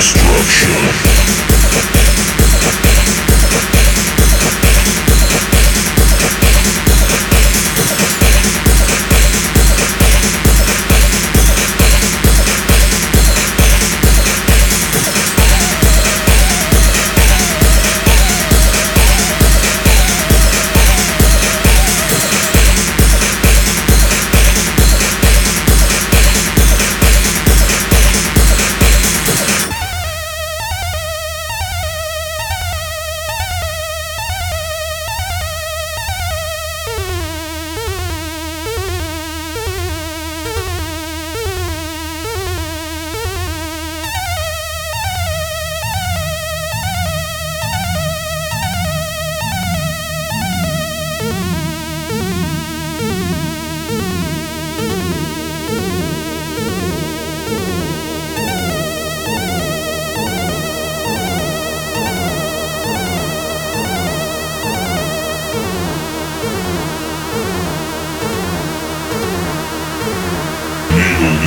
Destruction.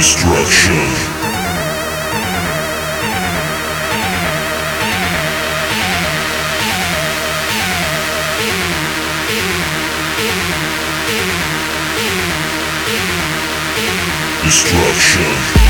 Destruction. Destruction.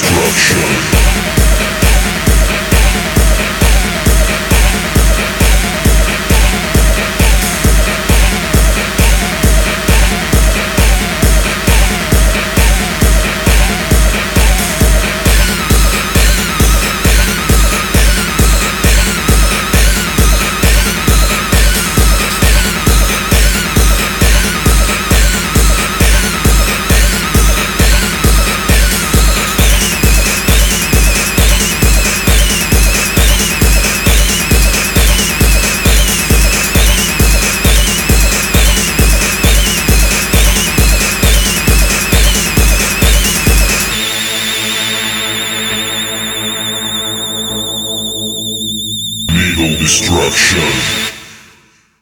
Destruction. Needle destruction.